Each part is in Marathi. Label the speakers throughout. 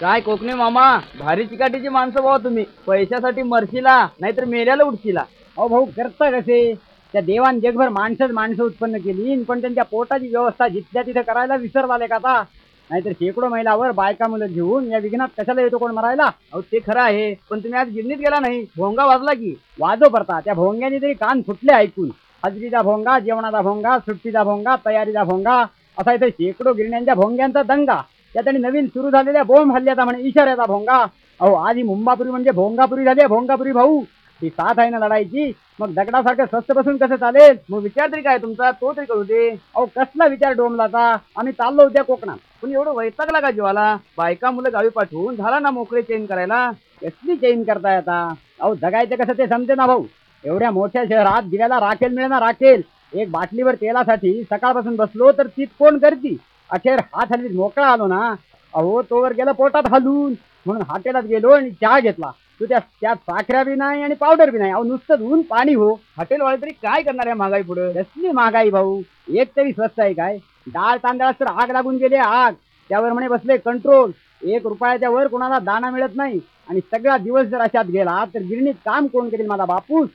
Speaker 1: काय कोकणी मामा? भारी चिकाटीची माणसं भाऊ तुम्ही. पैशासाठी मरशीला नाहीतर मेल्याला उठशीला
Speaker 2: अहो भाऊ करता कसे? त्या देवान जगभर माणसंच माणसं उत्पन्न केली पण त्यांच्या पोटाची व्यवस्था जिथल्या तिथे करायला विसरलाले का आता? नाहीतर शेकडो महिलावर बायका मुलं घेऊन या विघ्नात कशाला येतो कोण मरायला?
Speaker 1: अहो ते खरं आहे पण तुम्ही आज गिरणीत गेला नाही. भोंगा वाजला की.
Speaker 2: वाजो पडता त्या भोंग्याने तरी कान फुटले ऐकून. हजरीचा भोंगा जेवणाचा भोंगा सुट्टीचा भोंगा तयारीचा भोंगा असा इथे शेकडो गिरण्यांच्या भोंग्यांचा दंगा. त्यात आणि नवीन सुरू झालेल्या बोंब हल्ल्याचा म्हणे इशाऱ्याचा भोंगा. अहो आधी मुंबापुरी म्हणजे भोंगापुरी झाली आहे, भोंगापुरी भाऊ. ही साथ आहे ना लढाईची. मग दगडासारखं स्वस्त बसून कसं चालेल?
Speaker 1: मग विचार तरी काय तुमचा? तो तरी करू दे.
Speaker 2: अहो कसला विचार डोमलाचा आम्ही चाललो उद्या कोकणात.
Speaker 1: पण एवढं वैतागला का जीवाला? बायका मुलं गावी पाठवून झाला ना मोकळे चेंज करायला?
Speaker 2: कसली चेन करताय आता? अहो जगायचं कसं ते समजे ना भाऊ. एवढ्या मोठ्या शहरात दिव्याला राखेल मिळेना राखेल. एक बाटलीवर तेलासाठी सकाळपासून बसलो तर तीच कोण करती? अखेर हात हल्ली मोकळा आलो ना अहो तोवर गेलं पोटात हलून. म्हणून हॉटेलात गेलो आणि चहा घेतला. तू त्या त्यात साखऱ्या बी नाही आणि पावडर बी नाही. अहो नुसतं ऊन पाणी हो.
Speaker 1: हॉटेलवाले तरी काय करणार आहे महागाई पुढे?
Speaker 2: कसली महागाई भाऊ? एक तरी स्वस्त आहे काय? डाळ तांदळात तर आग लागून गेली आग. त्यावर म्हणे बसले कंट्रोल एक रुपयाच्या वर कोणाला दाना मिळत नाही. आणि सगळा दिवस जर अशात गेला तर गिरणीत काम कोण करेल माझा बापूस?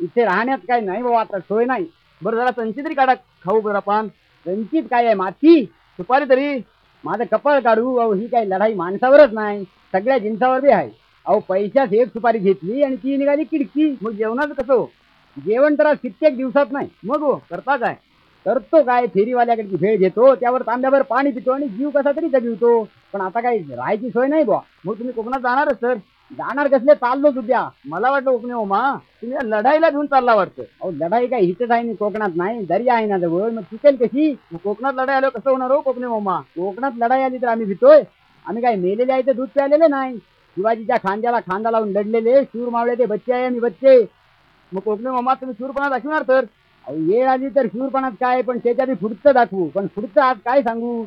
Speaker 2: इथे राहण्यात काय नाही बाबा आता सोय नाही.
Speaker 1: बरं जरा संचित तरी काढा. खाऊ बरं आपण.
Speaker 2: संचित काय आहे माती?
Speaker 1: सुपारी तरी.
Speaker 2: माझं कपाळ काढू अहो ही काही लढाई माणसावरच नाही. सगळ्या जिन्सावर बी आहे. अहो पैशाच एक सुपारी घेतली आणि ती निघाली किडकी.
Speaker 1: मग जेवणाचं कसं? हो?
Speaker 2: जेवण तर आज कित्येक दिवसात नाही.
Speaker 1: मग हो करता काय
Speaker 2: करतो काय? फेरीवाल्याकडची भेळ घेतो त्यावर तांब्यावर पाणी पितो आणि जीव कसा तरी जगवितो. पण आता काही राहायची सोय नाही बुवा.
Speaker 1: मग तुम्ही कोकणात जाणारच सर.
Speaker 2: जाणार कसले? चाललोच उद्या
Speaker 1: मला वाटलं कोकणी ओमा तुम्ही या लढाईला घेऊन चालला वाटतं.
Speaker 2: अहो लढाई काय हिथच आहे ना कोकणात नाही दर्या आहे ना जवळ. मग चुकेल कशी?
Speaker 1: मग कोकणात लढाई आलो कसं होणार हो कोकणी ओमा
Speaker 2: कोकणात लढाई आली तर आम्ही भितोय. आम्ही काय मेलेले आहे तर दूध प्यालेले नाही. शिवाजीच्या खांद्याला खांदा लावून लढलेले शूर मावळे ते बच्चे आहे मी बच्चे.
Speaker 1: मग कोकणी ओमा तुम्ही सूरपणा दाखवणार तर?
Speaker 2: अहो वेळ आली तर शूरपणात काय पण त्याच्या बी पुढचं दाखवू. पण पुढचं आज काय सांगू?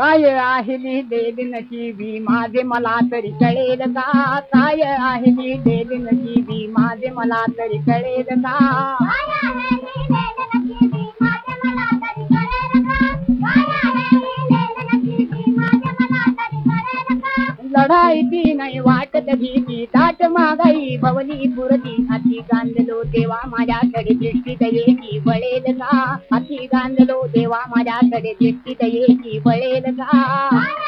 Speaker 2: काय आहे लिहिलेली नशिबी माझे मला तरी कळेल का? काय आहे लिहिलेली नशिबी माझे मला तरी कळेल का? लढाई ती नाही वाटत भीती ताट मागाई भवनी पुरती. हाती गांधलो देवा माझ्याकडे दृष्टी दयेची बळेल का? हाती गांधलो देवा माझ्याकडे दृष्टी दयेची बळेल का?